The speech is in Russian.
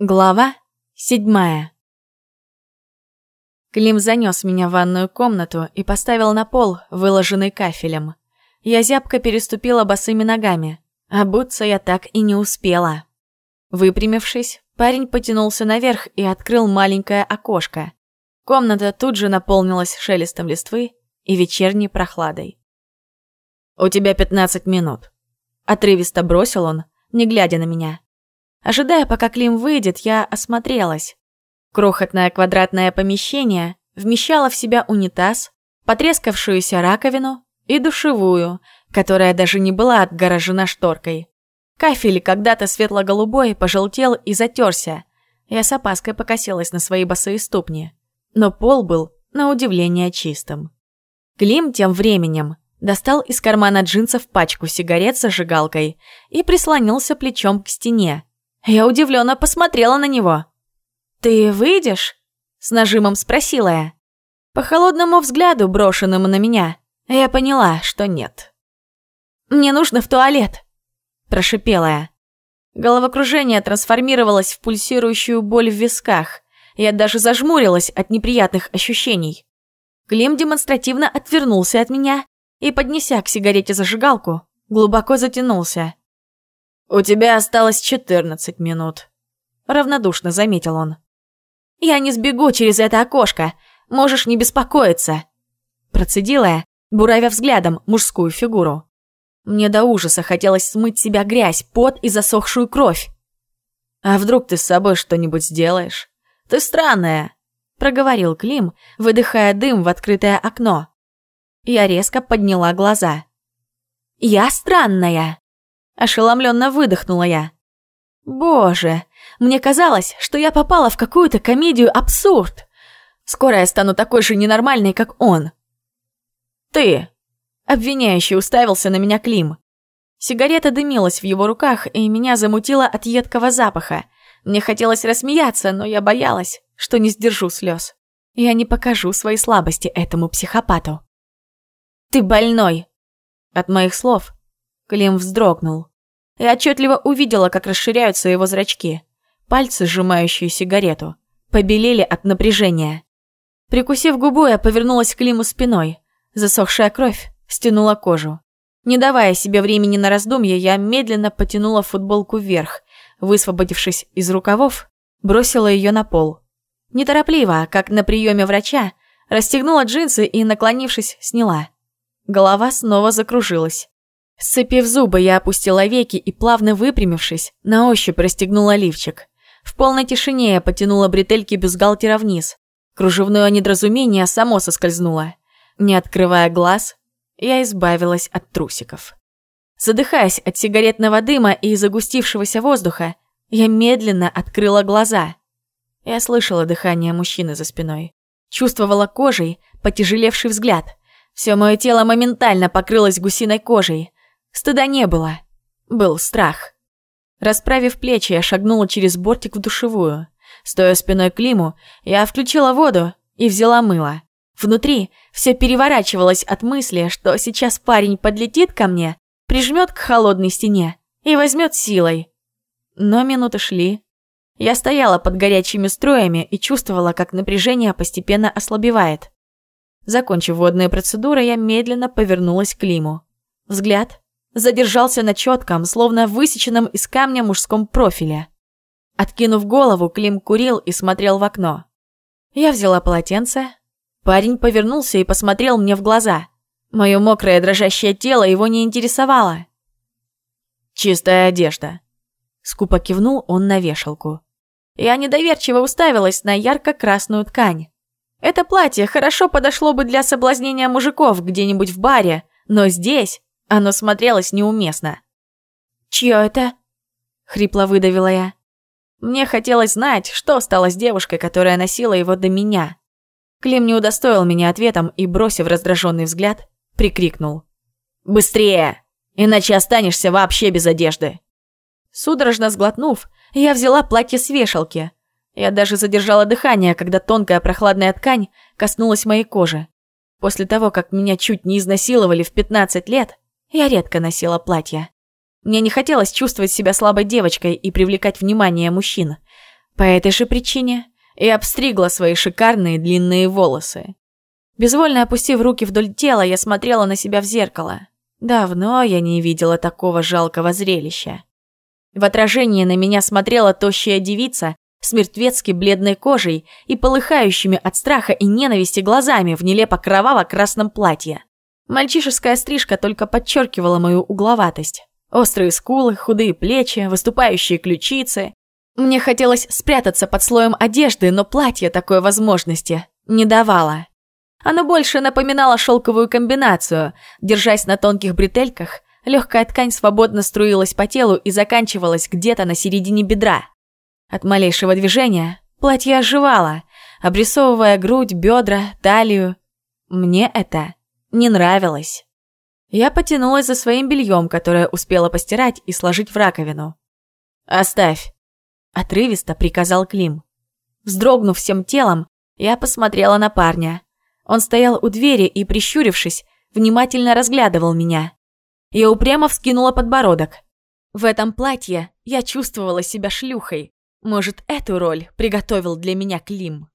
Глава седьмая. Клим занес меня в ванную комнату и поставил на пол, выложенный кафелем. Я зябко переступила босыми ногами, а будто я так и не успела. Выпрямившись, парень потянулся наверх и открыл маленькое окошко. Комната тут же наполнилась шелестом листвы и вечерней прохладой. «У тебя пятнадцать минут», — отрывисто бросил он, не глядя на меня. Ожидая, пока Клим выйдет, я осмотрелась. Крохотное квадратное помещение вмещало в себя унитаз, потрескавшуюся раковину и душевую, которая даже не была отгорожена шторкой. Кафель когда-то светло-голубой пожелтел и затерся. Я с опаской покосилась на свои босые ступни. Но пол был, на удивление, чистым. Клим тем временем достал из кармана джинсов пачку сигарет с зажигалкой и прислонился плечом к стене, я удивленно посмотрела на него. «Ты выйдешь?» – с нажимом спросила я. По холодному взгляду, брошенному на меня, я поняла, что нет. «Мне нужно в туалет», – прошипела я. Головокружение трансформировалось в пульсирующую боль в висках. Я даже зажмурилась от неприятных ощущений. Клим демонстративно отвернулся от меня и, поднеся к сигарете зажигалку, глубоко затянулся. «У тебя осталось четырнадцать минут», — равнодушно заметил он. «Я не сбегу через это окошко, можешь не беспокоиться», — процедила я, буравя взглядом мужскую фигуру. Мне до ужаса хотелось смыть себя грязь, пот и засохшую кровь. «А вдруг ты с собой что-нибудь сделаешь? Ты странная», — проговорил Клим, выдыхая дым в открытое окно. Я резко подняла глаза. «Я странная!» Ошеломленно выдохнула я. Боже, мне казалось, что я попала в какую-то комедию абсурд. Скоро я стану такой же ненормальной, как он. Ты. Обвиняющий уставился на меня Клим. Сигарета дымилась в его руках, и меня замутило от едкого запаха. Мне хотелось рассмеяться, но я боялась, что не сдержу слез. Я не покажу свои слабости этому психопату. «Ты больной!» От моих слов Клим вздрогнул. Я отчетливо увидела, как расширяются его зрачки. Пальцы, сжимающие сигарету, побелели от напряжения. Прикусив губу, я повернулась к Климу спиной. Засохшая кровь стянула кожу. Не давая себе времени на раздумье, я медленно потянула футболку вверх, высвободившись из рукавов, бросила ее на пол. Неторопливо, как на приеме врача, расстегнула джинсы и, наклонившись, сняла. Голова снова закружилась. Сцепив зубы, я опустила веки и, плавно выпрямившись, на ощупь расстегнула лифчик. В полной тишине я потянула бретельки бюстгальтера вниз. Кружевное недоразумение само соскользнуло. Не открывая глаз, я избавилась от трусиков. Задыхаясь от сигаретного дыма и загустившегося воздуха, я медленно открыла глаза. Я слышала дыхание мужчины за спиной. Чувствовала кожей потяжелевший взгляд. Все мое тело моментально покрылось гусиной кожей. Стыда не было. Был страх. Расправив плечи, я шагнула через бортик в душевую. Стоя спиной к Климу, я включила воду и взяла мыло. Внутри все переворачивалось от мысли, что сейчас парень подлетит ко мне, прижмет к холодной стене и возьмет силой. Но минуты шли. Я стояла под горячими строями и чувствовала, как напряжение постепенно ослабевает. Закончив водные процедуры, я медленно повернулась к Климу. Взгляд задержался на четком, словно высеченном из камня мужском профиле. Откинув голову, Клим курил и смотрел в окно. Я взяла полотенце. Парень повернулся и посмотрел мне в глаза. Мое мокрое дрожащее тело его не интересовало. «Чистая одежда», — скупо кивнул он на вешалку. Я недоверчиво уставилась на ярко-красную ткань. Это платье хорошо подошло бы для соблазнения мужиков где-нибудь в баре, но здесь оно смотрелось неуместно. «Чье это?» — хрипло выдавила я. Мне хотелось знать, что стало с девушкой, которая носила его до меня. Клим не удостоил меня ответом и, бросив раздраженный взгляд, прикрикнул. «Быстрее! Иначе останешься вообще без одежды!» Судорожно сглотнув, я взяла платье с вешалки. Я даже задержала дыхание, когда тонкая прохладная ткань коснулась моей кожи. После того, как меня чуть не изнасиловали в 15 лет, я редко носила платья. Мне не хотелось чувствовать себя слабой девочкой и привлекать внимание мужчин. По этой же причине и обстригла свои шикарные длинные волосы. Безвольно опустив руки вдоль тела, я смотрела на себя в зеркало. Давно я не видела такого жалкого зрелища. В отражении на меня смотрела тощая девица с мертвецки бледной кожей и полыхающими от страха и ненависти глазами в нелепо кроваво-красном платье. Мальчишеская стрижка только подчеркивала мою угловатость. Острые скулы, худые плечи, выступающие ключицы. Мне хотелось спрятаться под слоем одежды, но платье такой возможности не давало. Оно больше напоминало шелковую комбинацию. Держась на тонких бретельках, легкая ткань свободно струилась по телу и заканчивалась где-то на середине бедра. От малейшего движения платье оживало, обрисовывая грудь, бедра, талию. Мне это не нравилось. Я потянулась за своим бельем, которое успела постирать и сложить в раковину. «Оставь!» – отрывисто приказал Клим. Вздрогнув всем телом, я посмотрела на парня. Он стоял у двери и, прищурившись, внимательно разглядывал меня. Я упрямо вскинула подбородок. В этом платье я чувствовала себя шлюхой. Может, эту роль приготовил для меня Клим.